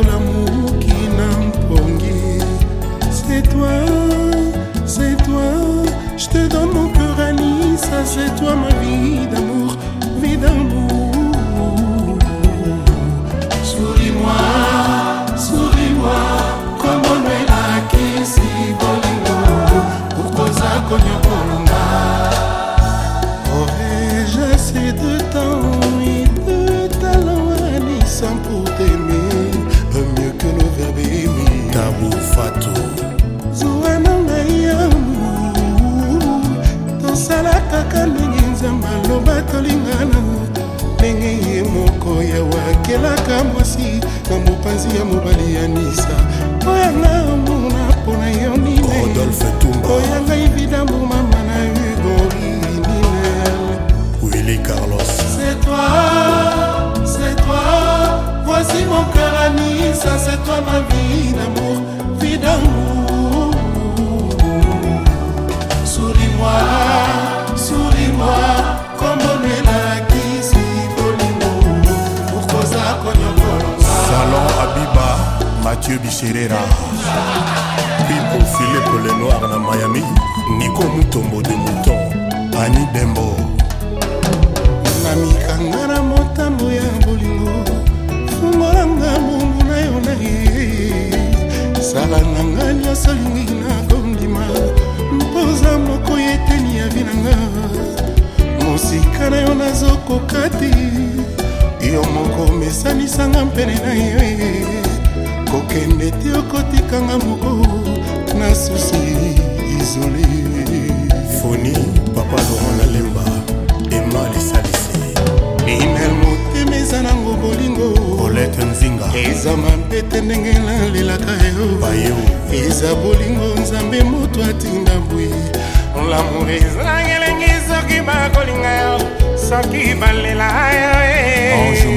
tout le akelaka mwasi na mopanzi ya mobali ya nisa oyanga mona mpona yo nineoyanga evida momama na hugo ninel willi carlos c'est toi c'est toi voici mon cœur à nisa c'est toi ma vie d'amour vie d'amour mathieu bicherera pipo filipe lenoir na miami niko mutombo de mouton ani dembo na mikanga na motambo ya bolingo fungolanga mongu na yo na ye salanga nga nyonso lingi na kondima mpoza moko yeteni ya vinanga mosika na yo nazokoka te yo moko mesanisanga mpene na yo kokende te okotikanga moko na susi izole foni papa loran nalemba ema lisalisi inel motema eza nango bolingo olete nzinga eza mambete ndenge nalelaka yo eza bolingo nzambe moto atinda bwe lamour eza ngelengi soki bakolinga yo soki balela yo eh.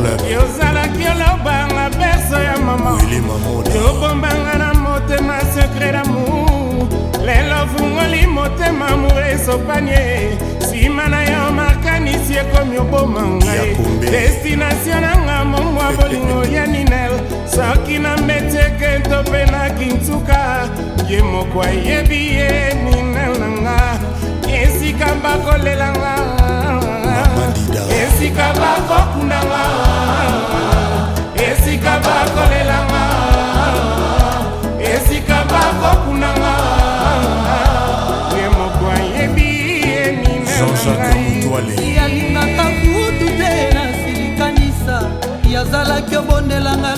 club yozalaki olobanga berso ya mamayobombanga na motema sekre damour lelo fungoli motema amour esopanie nsima na yo makanisi ekomi oboma ngai destinatio nanga momwa bolingo ya ninel soki na mbetekento mpe na kintuka ye moko ayebi ye ninel na nga esika bakolelanga esika bakokundanga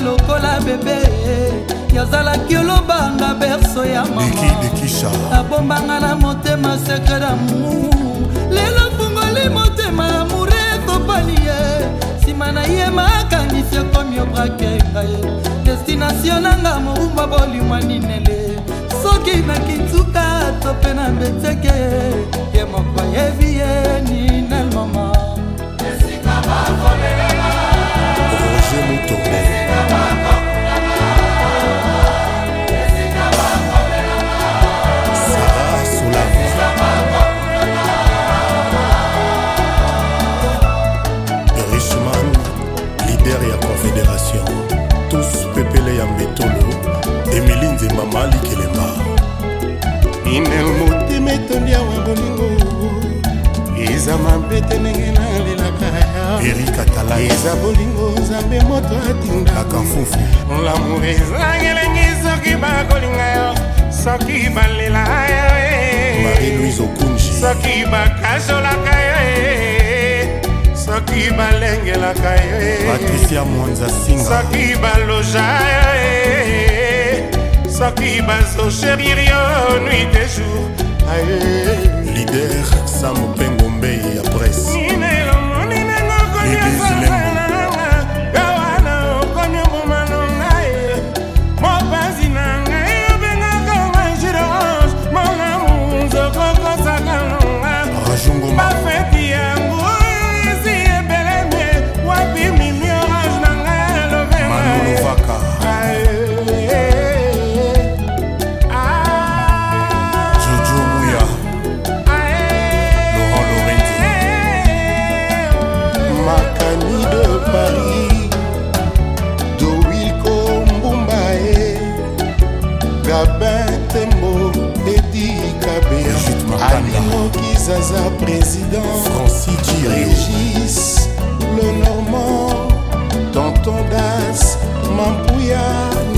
lokola bebe yazalaki olobanga berso ya mama abombanga na motema sekre damour lelo fungoli motema amour etopali ye nsima na ye makanisi fédération tous pepele ya mbetolo emili nzemba malikelemba inel motema etondi awa bolingo eza mabete ndenge nalelaka eza bolingo nzambe moto atindakafufu lamour ezangelengi soki bakolinga yo soki balela yo eh. marie louise okunji soki bakasolaka soki balengelaka yopatricia mwanza singa soki baloja yo soki bazosherir yo nuit de jour aye lider sa mopengo mbei ya presse gabin tembo edi kabea alimo kizaza président francis régis le normand tonton das mampuya